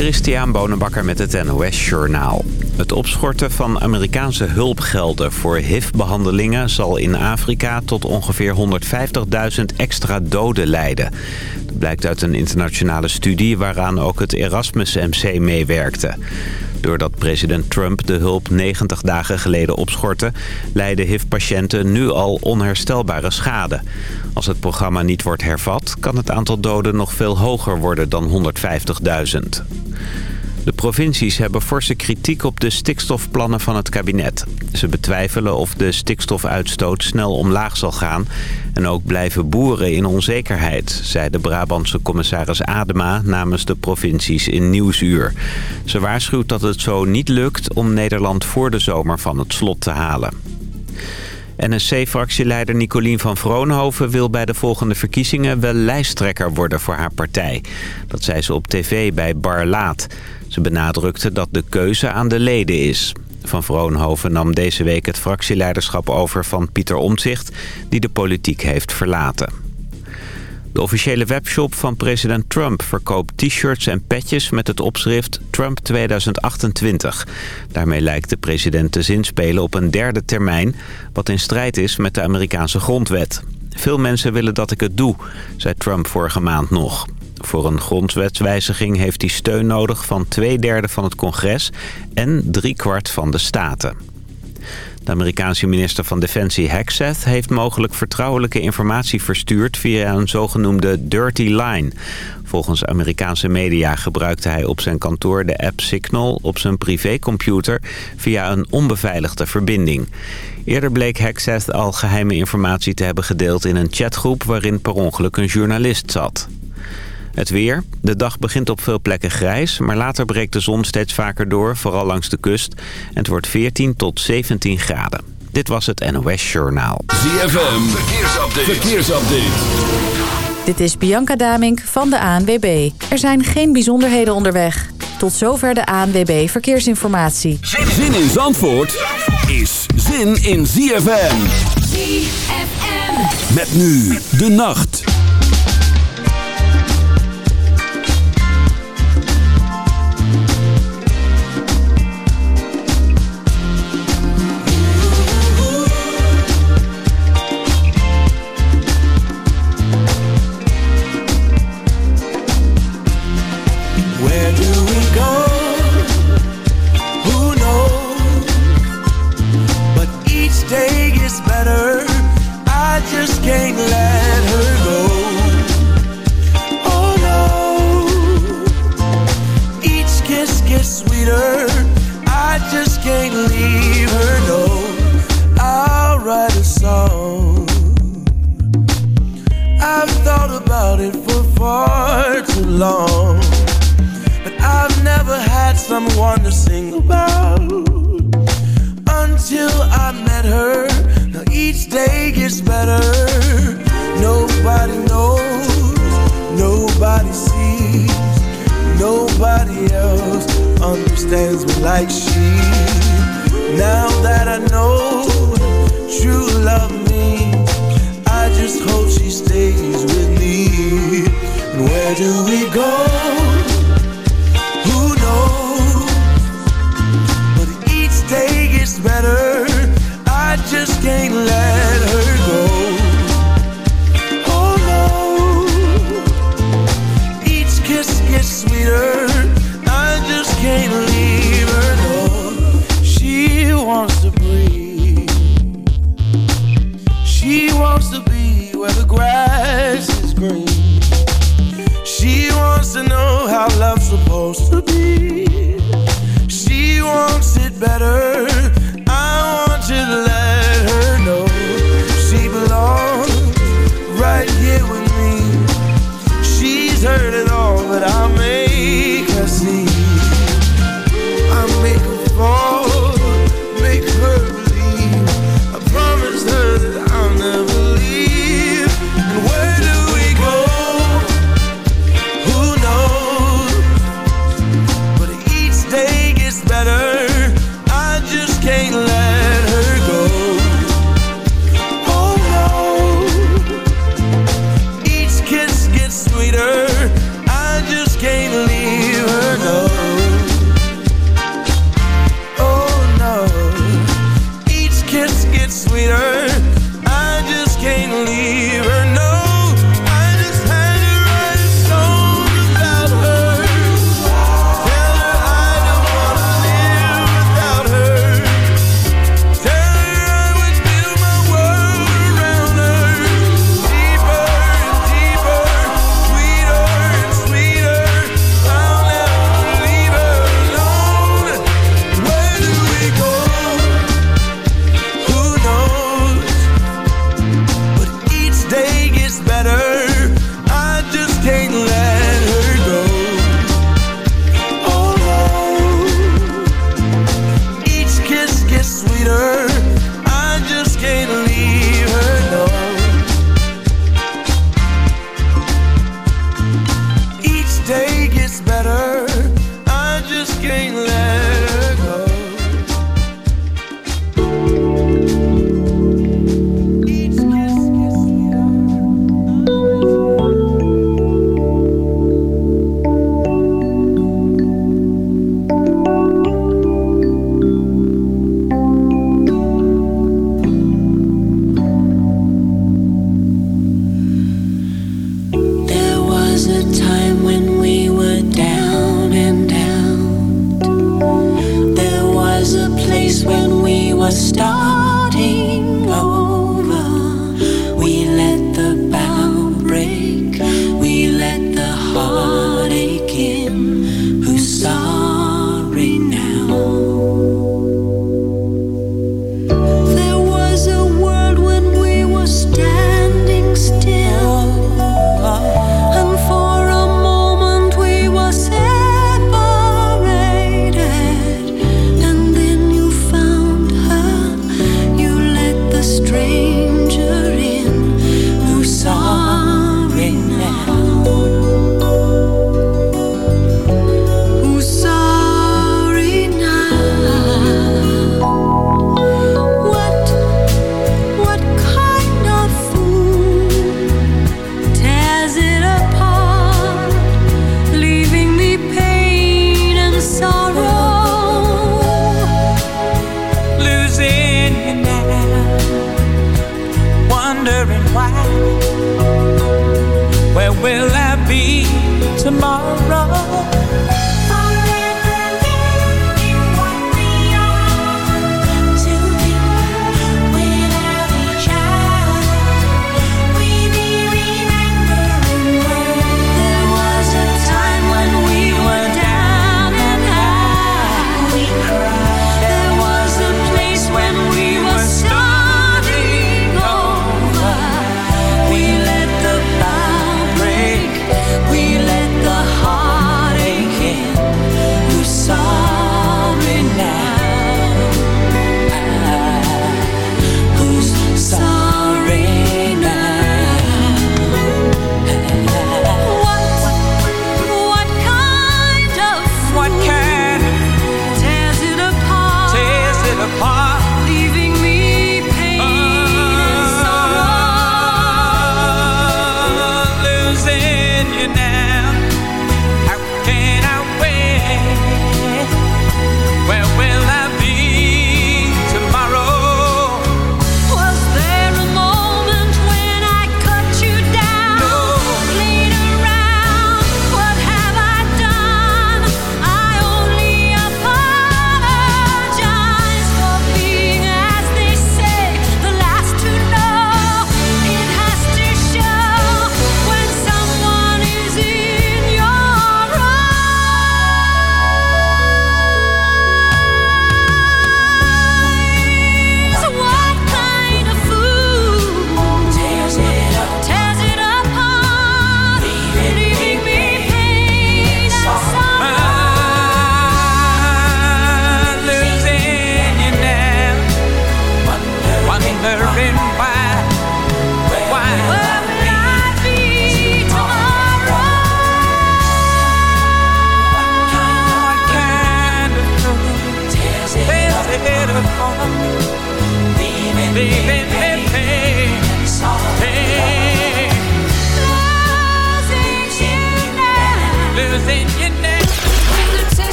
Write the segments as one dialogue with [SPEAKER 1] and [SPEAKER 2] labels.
[SPEAKER 1] Christian Bonenbakker met het NOS Journaal. Het opschorten van Amerikaanse hulpgelden voor HIV-behandelingen... zal in Afrika tot ongeveer 150.000 extra doden leiden. Dat blijkt uit een internationale studie waaraan ook het Erasmus MC meewerkte. Doordat president Trump de hulp 90 dagen geleden opschortte... lijden HIV-patiënten nu al onherstelbare schade. Als het programma niet wordt hervat... kan het aantal doden nog veel hoger worden dan 150.000. De provincies hebben forse kritiek op de stikstofplannen van het kabinet. Ze betwijfelen of de stikstofuitstoot snel omlaag zal gaan... en ook blijven boeren in onzekerheid... zei de Brabantse commissaris Adema namens de provincies in Nieuwsuur. Ze waarschuwt dat het zo niet lukt om Nederland voor de zomer van het slot te halen. NSC-fractieleider Nicolien van Vroonhoven wil bij de volgende verkiezingen wel lijsttrekker worden voor haar partij. Dat zei ze op tv bij Bar Laat. Ze benadrukte dat de keuze aan de leden is. Van Vroonhoven nam deze week het fractieleiderschap over van Pieter Omtzigt... die de politiek heeft verlaten. De officiële webshop van president Trump verkoopt t-shirts en petjes met het opschrift Trump 2028. Daarmee lijkt de president te zinspelen op een derde termijn... wat in strijd is met de Amerikaanse grondwet. Veel mensen willen dat ik het doe, zei Trump vorige maand nog. Voor een grondwetswijziging heeft hij steun nodig van twee derde van het congres en driekwart van de staten. De Amerikaanse minister van Defensie Hexeth heeft mogelijk vertrouwelijke informatie verstuurd via een zogenoemde dirty line. Volgens Amerikaanse media gebruikte hij op zijn kantoor de app Signal op zijn privécomputer via een onbeveiligde verbinding. Eerder bleek Hexeth al geheime informatie te hebben gedeeld in een chatgroep waarin per ongeluk een journalist zat. Het weer. De dag begint op veel plekken grijs, maar later breekt de zon steeds vaker door, vooral langs de kust. En het wordt 14 tot 17 graden. Dit was het NOS Journaal.
[SPEAKER 2] ZFM, verkeersupdate. verkeersupdate.
[SPEAKER 3] Dit is Bianca Damink van de ANWB. Er zijn geen bijzonderheden onderweg. Tot zover de ANWB Verkeersinformatie.
[SPEAKER 2] Zin in Zandvoort is zin in ZFM.
[SPEAKER 4] ZFM.
[SPEAKER 2] Met nu de nacht.
[SPEAKER 5] About it for far too long. But I've never had someone to sing about Until I met her. Now each day gets better. Nobody knows Nobody sees Nobody else understands me like she. Now that I know True love means just hope she stays with me And where do we go?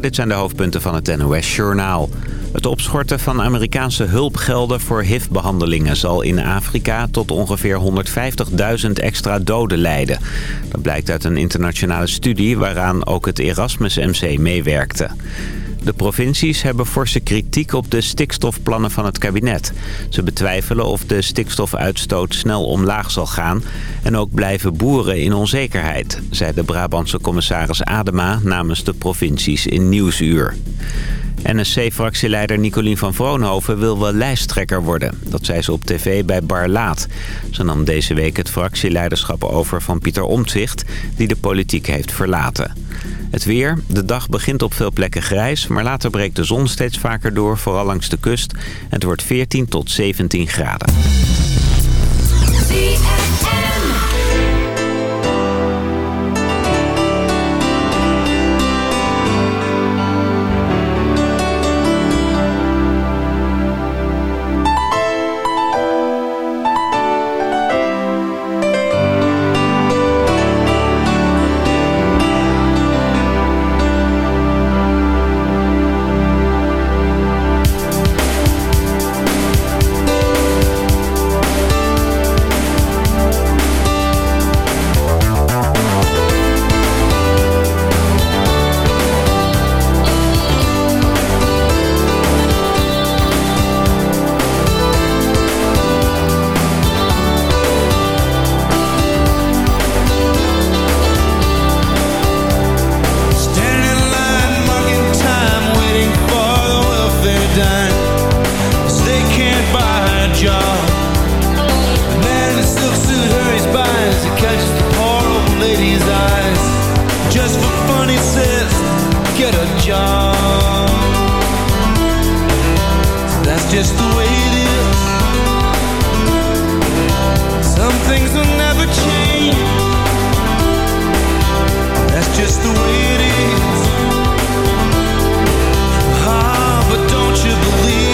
[SPEAKER 1] Dit zijn de hoofdpunten van het NOS-journaal. Het opschorten van Amerikaanse hulpgelden voor HIV-behandelingen... zal in Afrika tot ongeveer 150.000 extra doden leiden. Dat blijkt uit een internationale studie... waaraan ook het Erasmus-MC meewerkte. De provincies hebben forse kritiek op de stikstofplannen van het kabinet. Ze betwijfelen of de stikstofuitstoot snel omlaag zal gaan... en ook blijven boeren in onzekerheid... zei de Brabantse commissaris Adema namens de provincies in Nieuwsuur. NSC-fractieleider Nicolien van Vroonhoven wil wel lijsttrekker worden. Dat zei ze op tv bij Bar Laat. Ze nam deze week het fractieleiderschap over van Pieter Omtzigt... die de politiek heeft verlaten. Het weer. De dag begint op veel plekken grijs... maar later breekt de zon steeds vaker door, vooral langs de kust. Het wordt 14 tot 17 graden.
[SPEAKER 5] Job. That's just the way it is. Some things will never change. That's just the way it is. Ah, but don't you believe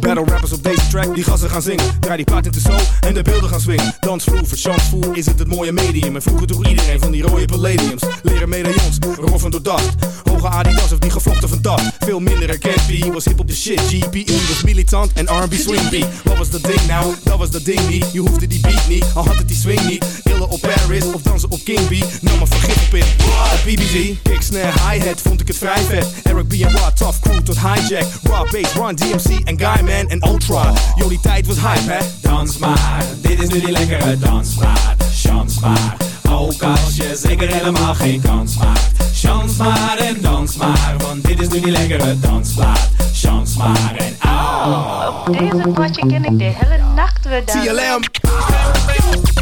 [SPEAKER 6] Battle rappers op deze track die gassen gaan zingen. Draai die plaat in de zo en de beelden gaan swingen. Dansvloer, verchansvoer is het het mooie medium. En vroeger droeg iedereen van die rode palladiums. Leren medaillons, roffen door dacht. Hoge Adidas of die gevlochten van dat. Veel minder herkend, was hip op de shit. GPE was militant en R&B swing beat. Wat was dat ding nou? Dat was dat ding niet. Je hoefde die beat niet, al had het die swing niet. Illen op Paris of dansen op King B. Nam maar vergif op in. Op BBG, kick, snare, hi-hat vond ik het vrij vet. Eric B en tough crew tot hijack. Raw bass, Run DMC en Guyman en Ultra. Jullie tijd was hype, hè?
[SPEAKER 7] Dans maar, dit is nu die lekkere dansmaat. Chans maar, ook als je zeker helemaal geen kans maakt. Chans maar en dans maar, want dit is nu die lekkere dansplaat. Chans maar en au.
[SPEAKER 8] Op deze potje ken ik de hele nacht weer dansen.
[SPEAKER 6] TLM.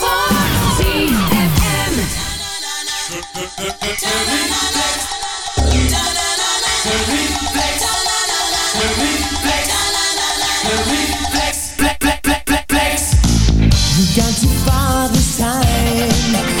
[SPEAKER 9] Got too far this time.